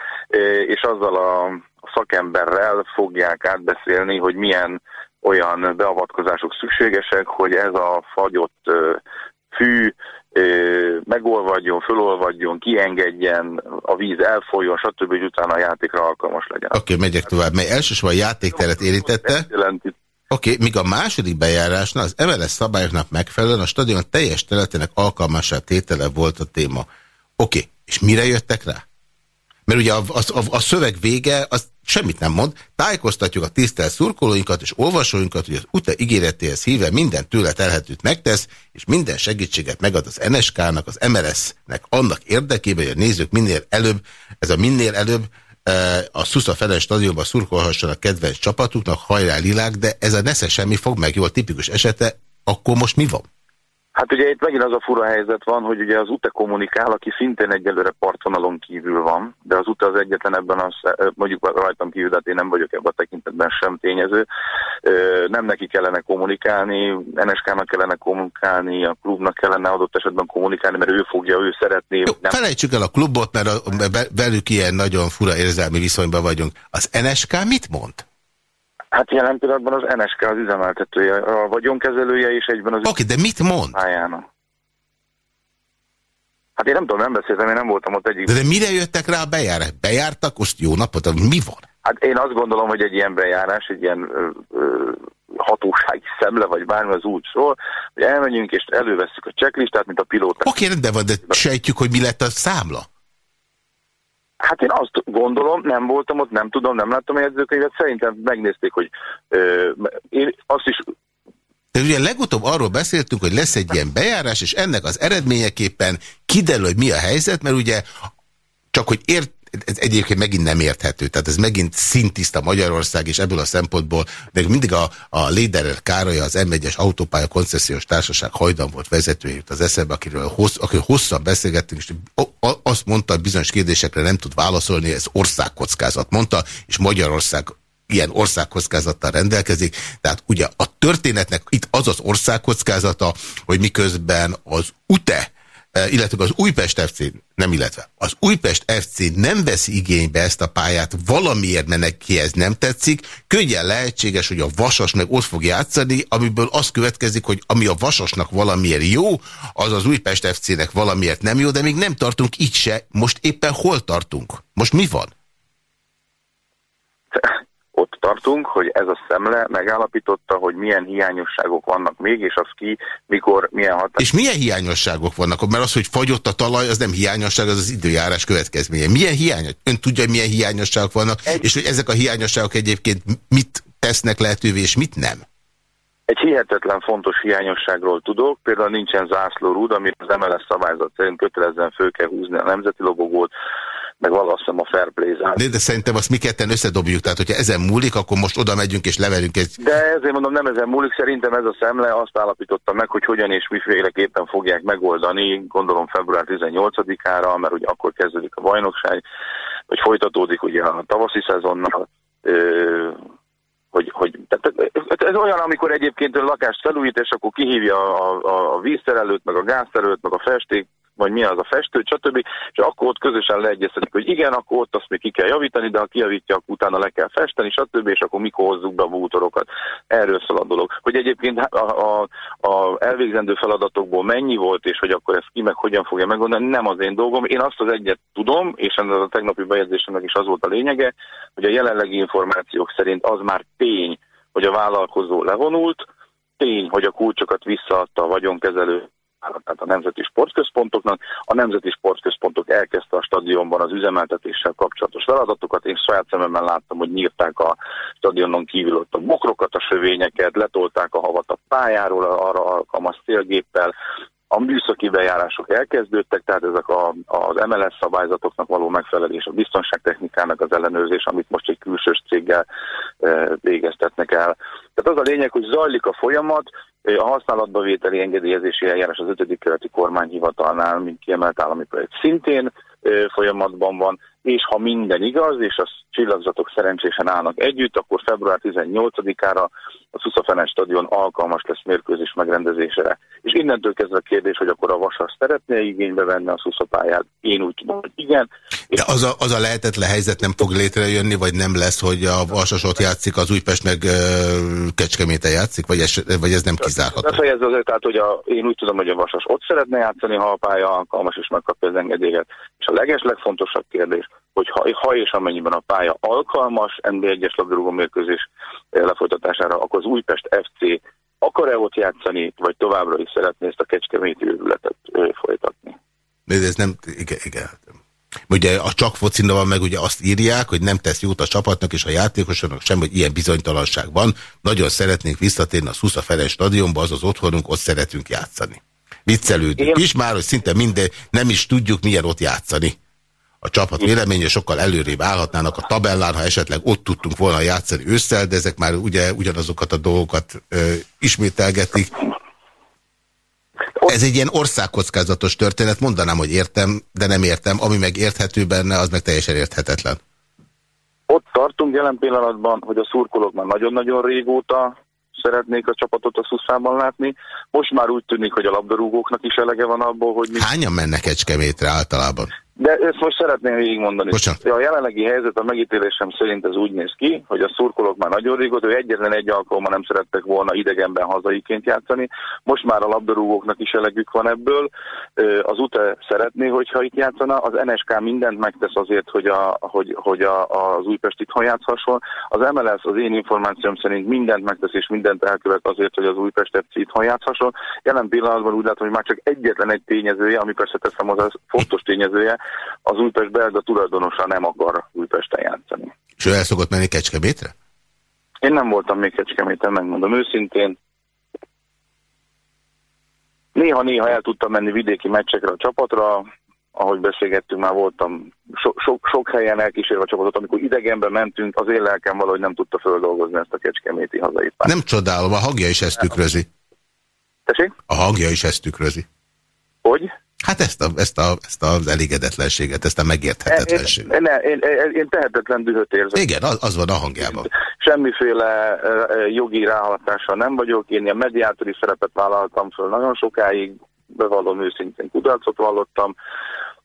és azzal a szakemberrel fogják átbeszélni, hogy milyen olyan beavatkozások szükségesek, hogy ez a fagyott fű megolvadjon, fölolvadjon, kiengedjen, a víz elfolyjon, stb., hogy utána a játékra alkalmas legyen. Oké, okay, megyek tovább, mely elsősorban a játékteret érintette. Oké, okay, míg a második bejárásnál az MLS szabályoknak megfelelően a stadion teljes területének alkalmasát tétele volt a téma. Oké, okay, és mire jöttek rá? Mert ugye a, a, a, a szöveg vége az semmit nem mond. Tájékoztatjuk a tisztelt szurkolóinkat és olvasóinkat, hogy az UTE ígéretéhez híve minden tőle telhetőt megtesz, és minden segítséget megad az NSK-nak, az MLS-nek annak érdekében, hogy a nézők minél előbb, ez a minél előbb e, a Szusza Ferenc stadionban szurkolhassanak kedvenc csapatuknak, hajrá lilák, de ez a nesze semmi fog meg, jó a tipikus esete, akkor most mi van? Hát ugye itt megint az a fura helyzet van, hogy ugye az UTE kommunikál, aki szintén egyelőre partvonalon kívül van, de az UTE az egyetlen ebben, az, mondjuk rajtam kívül, de hát én nem vagyok ebben a tekintetben sem tényező. Nem neki kellene kommunikálni, NSK-nak kellene kommunikálni, a klubnak kellene adott esetben kommunikálni, mert ő fogja, ő szeretné. Jó, nem... Felejtsük el a klubot, mert a, velük ilyen nagyon fura érzelmi viszonyban vagyunk. Az NSK mit mond? Hát jelen pillanatban az NSK az üzemeltetője, a vagyonkezelője és egyben az... Oké, okay, de mit mond? Pályának. Hát én nem tudom, nem beszéltem, én nem voltam ott egyik... De, de mire jöttek rá a bejárás? Bejártak, most jó napot, mi van? Hát én azt gondolom, hogy egy ilyen bejárás, egy ilyen ö, ö, hatósági szemle, vagy bármi az úgy szól, hogy elmegyünk és előveszük a checklistát, mint a pilóták. Oké, okay, de van, de sejtjük, hogy mi lett a számla? Hát én azt gondolom, nem voltam ott, nem tudom, nem láttam a jegyzőkönyvet, szerintem megnézték, hogy ö, én azt is de ugye legutóbb arról beszéltünk, hogy lesz egy ilyen bejárás, és ennek az eredményeképpen kiderül, hogy mi a helyzet, mert ugye csak hogy ért, ez egyébként megint nem érthető, tehát ez megint szintiszta Magyarország, és ebből a szempontból, de mindig a, a Léderer Károly, az M1-es autópálya koncesziós társaság hajdan volt vezetője az eszembe, akiről hossz, akiről hosszan beszélgettünk, és azt mondta, hogy bizonyos kérdésekre nem tud válaszolni, ez országkockázat mondta, és Magyarország ilyen országkockázattal rendelkezik. Tehát ugye a történetnek itt az az országkockázata, hogy miközben az UTE illetve az Újpest FC, nem illetve, az Újpest FC nem veszi igénybe ezt a pályát valamiért, mert neki ez nem tetszik, könnyen lehetséges, hogy a Vasas meg ott fog játszani, amiből az következik, hogy ami a Vasasnak valamiért jó, az az Újpest FC-nek valamiért nem jó, de még nem tartunk így se. Most éppen hol tartunk? Most mi van? tartunk, hogy ez a szemle megállapította, hogy milyen hiányosságok vannak még, és az ki, mikor, milyen hatás. És milyen hiányosságok vannak? Mert az, hogy fagyott a talaj, az nem hiányosság, az az időjárás következménye. Milyen hiányos? Ön tudja, hogy milyen hiányosságok vannak, Egy... és hogy ezek a hiányosságok egyébként mit tesznek lehetővé, és mit nem? Egy hihetetlen fontos hiányosságról tudok, például nincsen zászlórúd, amit az MLS szabályzat szerint kötelezően föl kell húzni a nemzeti logogót, meg valószínűleg a fair play zár. De, de szerintem azt mi ketten összedobjuk, tehát hogyha ezen múlik, akkor most oda megyünk és leverünk egy... De ezért mondom, nem ezen múlik, szerintem ez a szemle azt állapította meg, hogy hogyan és miféleképpen fogják megoldani, gondolom február 18-ára, mert ugye akkor kezdődik a bajnokság, vagy folytatódik ugye a tavaszi szezonnal, hogy, hogy tehát ez olyan, amikor egyébként a lakást felújít, és akkor kihívja a, a, a vízterelőt, meg a gázterelőt, meg a festék vagy mi az a festő, stb. És akkor ott közösen leegyeztetik, hogy igen, akkor ott azt még ki kell javítani, de ha kijavítja, akkor utána le kell festeni, stb. És akkor mikor hozzuk be a bútorokat. Erről szól a dolog. Hogy egyébként a, a, a elvégzendő feladatokból mennyi volt, és hogy akkor ezt ki meg hogyan fogja megoldani, nem az én dolgom. Én azt az egyet tudom, és ennek a tegnapi bejegyzésemnek is az volt a lényege, hogy a jelenlegi információk szerint az már tény, hogy a vállalkozó levonult, tény, hogy a kulcsokat visszaadta a vagyonkezelő tehát a nemzeti sportközpontoknak. A nemzeti sportközpontok elkezdte a stadionban az üzemeltetéssel kapcsolatos feladatokat. Én saját szememmel láttam, hogy nyírták a stadionon kívül ott a bokrokat, a sövényeket, letolták a havat a pályáról arra alkalmas célgéppel, a műszaki bejárások elkezdődtek, tehát ezek a, az MLS szabályzatoknak való megfelelés, a biztonságtechnikának az ellenőrzés, amit most egy külsős céggel e, végeztetnek el. Tehát az a lényeg, hogy zajlik a folyamat, a használatba vételi engedélyezési eljárás az 5. kerületi kormányhivatalnál, mint kiemelt állami projekt szintén folyamatban van, és ha minden igaz, és a csillagzatok szerencsésen állnak együtt, akkor február 18-ára a Szuszafenes stadion alkalmas lesz mérkőzés megrendezésére. És innentől kezdve a kérdés, hogy akkor a Vasas szeretné igénybe venni a Szuszapályát. Én úgy tudom, hogy igen. De az a, az a lehetetlen helyzet nem fog létrejönni, vagy nem lesz, hogy a Vasas ott játszik, az Újpest meg uh, Kecskeméte játszik, vagy ez, vagy ez nem kizárható? Ez azért, tehát, hogy a, én úgy tudom, hogy a Vasas ott szeretne játszani, ha a pálya alkalmas, és megkapja az engedélyet. És a leges legfontosabb kérdés, hogy ha, ha és amennyiben a pálya alkalmas NB1-es labdarúgó mérkőzés eh, lefolytatására, akkor az Újpest FC akar-e ott játszani, vagy továbbra is szeretné ezt a kecskeméti őrületet eh, folytatni? De ez nem, igen, igen. Ugye a csak focinda van meg, ugye azt írják, hogy nem tesz jót a csapatnak és a játékosoknak sem, hogy ilyen bizonytalanság van. Nagyon szeretnénk visszatérni a Szusza Ferenc stadionba, az az otthonunk, ott szeretünk játszani. Viccelődünk Én... is már, hogy szinte minden, nem is tudjuk milyen ott játszani a csapat véleménye, sokkal előrébb állhatnának a tabellán, ha esetleg ott tudtunk volna játszani ősszel, de ezek már ugye ugyanazokat a dolgokat ö, ismételgetik. Ez egy ilyen országkockázatos történet, mondanám, hogy értem, de nem értem. Ami meg érthető benne, az meg teljesen érthetetlen. Ott tartunk jelen pillanatban, hogy a szurkolók már nagyon-nagyon régóta szeretnék a csapatot a szuszában látni. Most már úgy tűnik, hogy a labdarúgóknak is elege van abból, hogy... Mi... Hányan mennek Ecskemétre általában? De ezt most szeretném végigmondani. Bocsánat. A jelenlegi helyzet a megítélésem szerint ez úgy néz ki, hogy a szurkolók már nagyon régóta, hogy egyetlen egy alkalommal nem szerettek volna idegenben hazaiként játszani. Most már a labdarúgóknak is elegük van ebből. Az UTE szeretné, hogyha itt játszana. Az NSK mindent megtesz azért, hogy, a, hogy, hogy a, az Újpest itthon játszhasson. Az MLS az én információm szerint mindent megtesz és mindent elkövet azért, hogy az Újpest FC itthon játszhasson. Jelen pillanatban úgy látom, hogy már csak egyetlen egy tényezője, ami persze teszem az fontos tényezője, az Újpest belga tulajdonosa nem akar Újpesten játszani. És ő el szokott menni Kecskemétre? Én nem voltam még Kecskeméten, megmondom őszintén. Néha-néha el tudtam menni vidéki meccsekre a csapatra, ahogy beszélgettünk, már voltam so, sok, sok helyen elkísérve a csapatot, amikor idegenbe mentünk, az én lelkem valahogy nem tudta földolgozni ezt a kecskeméti hazai párt. Nem csodálom, a hangja is ezt tükrözi. Tessék? A hangja is ezt tükrözi. Hogy? Hát ezt, a, ezt, a, ezt az elégedetlenséget, ezt a megérthetetlenséget. Én, én, én, én tehetetlen dühöt érzek. Igen, az, az van a hangjában. Semmiféle jogi ráhatással nem vagyok, én ilyen mediátori szerepet vállaltam föl nagyon sokáig, bevallom őszintén kudarcot vallottam,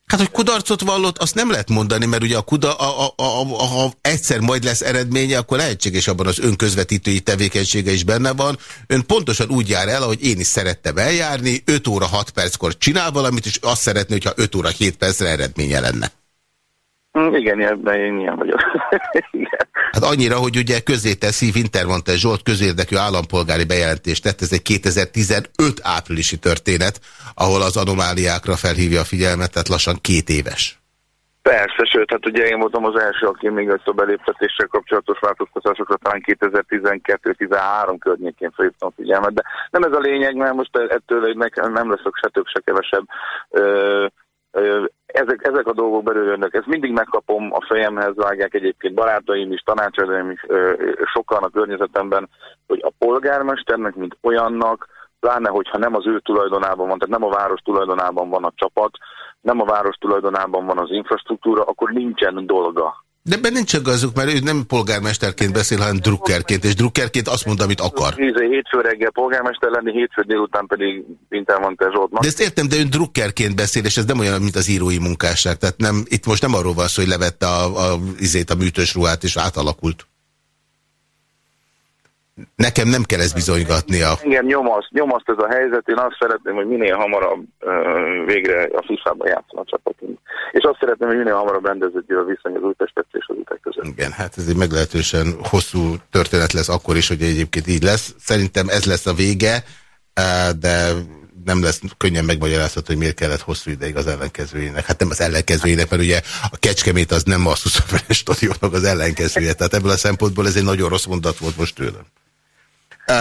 Hát, hogy kudarcot vallott, azt nem lehet mondani, mert ugye a kuda, a, a, a, a, ha egyszer majd lesz eredménye, akkor lehetséges abban az önközvetítői tevékenysége is benne van. Ön pontosan úgy jár el, ahogy én is szerettem eljárni, 5 óra 6 perckor csinál valamit, és azt szeretné, hogyha 5 óra 7 percre eredménye lenne. Mm, igen, ebben én ilyen vagyok. Hát annyira, hogy ugye közzéteszi Wintermantel Zsolt közérdekű állampolgári bejelentést tett, ez egy 2015 áprilisi történet, ahol az anomáliákra felhívja a figyelmet, tehát lassan két éves. Persze, sőt, hát ugye én voltam az első, aki még ezt a beléptetéssel kapcsolatos változtatásokra talán 2012-13 környékén felhívtam a figyelmet, de nem ez a lényeg, mert most ettől nem leszek se több, se kevesebb. Ö ezek, ezek a dolgok belül jönnek. Ezt mindig megkapom a fejemhez, vágják egyébként barátaim is, tanácsadóim is, sokan a környezetemben, hogy a polgármesternek, mint olyannak, pláne, hogyha nem az ő tulajdonában van, tehát nem a város tulajdonában van a csapat, nem a város tulajdonában van az infrastruktúra, akkor nincsen dolga. De ebben nincs igazuk, mert ő nem polgármesterként beszél, hanem drukkerként, és drukkerként azt mond, amit akar. Hétfő reggel polgármester lenni, hétfő délután pedig Wintermantel Zsolt. De ezt értem, de ön drukkerként beszél, és ez nem olyan, mint az írói munkásság. Tehát nem, itt most nem arról van szó, hogy levette a, a, izét, a műtős ruhát, és átalakult. Nekem nem kell ezt bizonygatnia. Engem nyomaszt, nyomaszt ez a helyzet, én azt szeretném, hogy minél hamarabb uh, végre a FIFA-ban játszon a csapatunk. És azt szeretném, hogy minél hamarabb rendeződjön a viszony az Újpestet és az ütek között. Igen, hát ez egy meglehetősen hosszú történet lesz akkor is, hogy egyébként így lesz. Szerintem ez lesz a vége, de nem lesz könnyen megmagyarázható, hogy miért kellett hosszú ideig az ellenkezőjének. Hát nem az ellenkezőjének, mert ugye a Kecskemét az nem a Szuszafenes stadionnak az ellenkezője. Tehát ebből a szempontból ez egy nagyon rossz mondat volt most tőlem.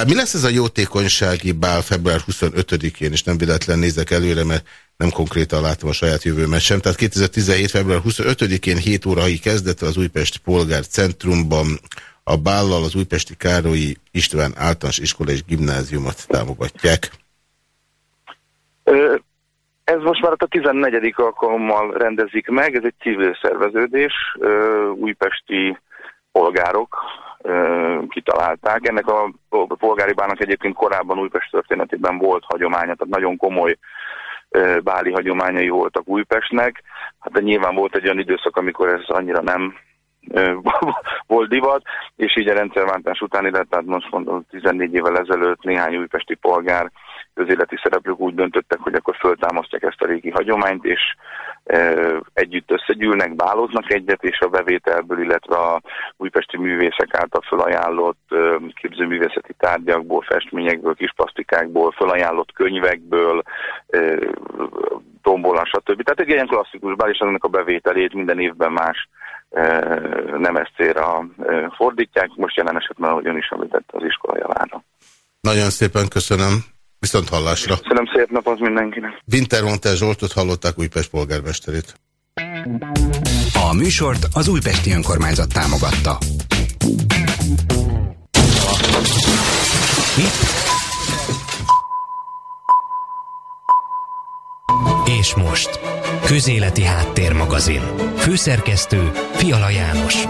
Mi lesz ez a jótékonysági bál február 25-én, és nem véletlen nézek előre, mert nem konkrétan látom a saját jövőmet sem. Tehát 2017. február 25-én 7 órai kezdete az Újpest Polgár Centrumban a bállal az Újpesti Károlyi István általános iskola és gimnáziumot támogatják. Ez most már a 14. alkalommal rendezik meg, ez egy civil szerveződés, újpesti polgárok kitalálták. Ennek a polgári bának egyébként korábban Újpest történetében volt hagyománya, tehát nagyon komoly báli hagyományai voltak Újpestnek. Hát de nyilván volt egy olyan időszak, amikor ez annyira nem volt divat, és így a rendszerváltás után, illetve most mondom 14 évvel ezelőtt néhány újpesti polgár közéleti szereplők úgy döntöttek, hogy akkor föltámasztják ezt a régi hagyományt, és e, együtt összegyűlnek, báloznak egyet, és a bevételből, illetve a újpesti művészek által felajánlott e, képzőművészeti tárgyakból, festményekből, kispasztikákból, felajánlott könyvekből, e, tombolan, stb. Tehát egy ilyen klasszikus bál, és ennek a bevételét minden évben más nem ezt célra fordítják. Most jelen esetben, ahogy ön is említette, az iskola javára. Nagyon szépen köszönöm. Viszont hallásra. Köszönöm szép napot mindenkinek. Wintermontel Zsoltot hallották Újpest polgármesterét. A műsort az Újpesti Önkormányzat támogatta. Mi? És most, Közéleti Háttérmagazin. Főszerkesztő Fiala János.